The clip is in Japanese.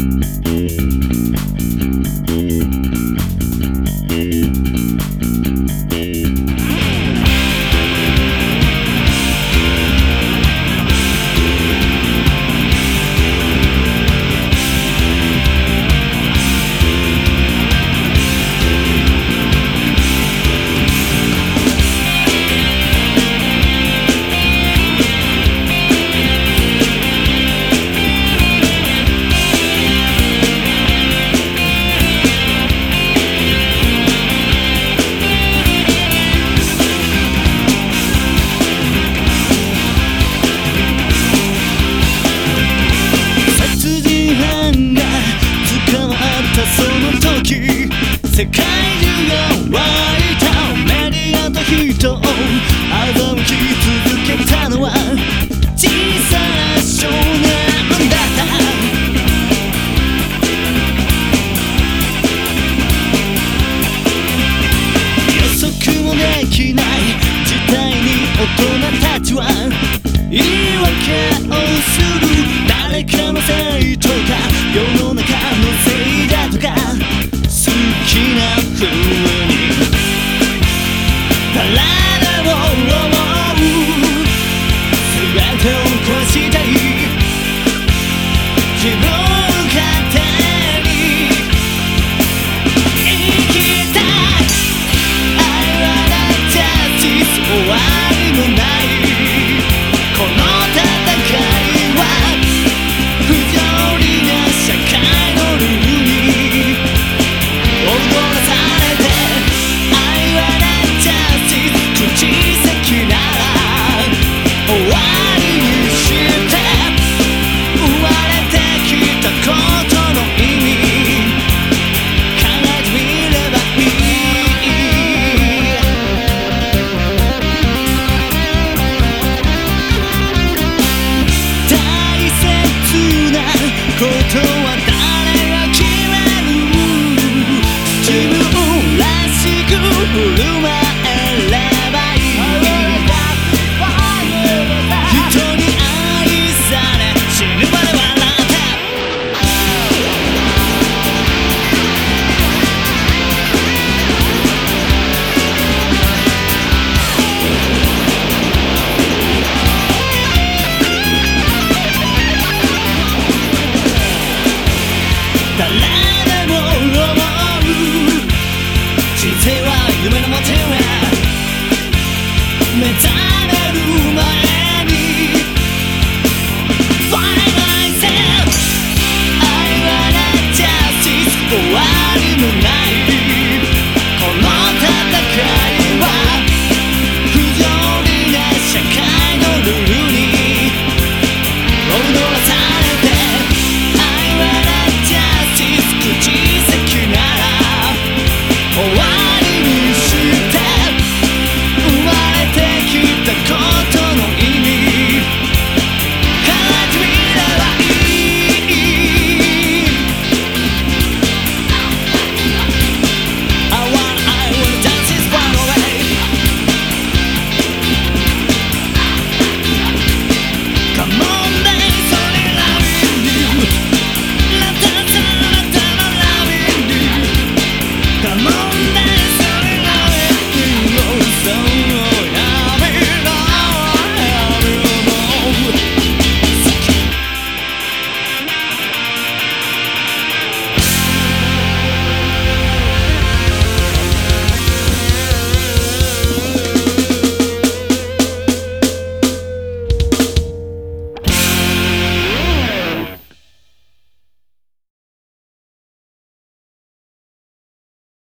Música 世界中が湧いたメディアと人 Why?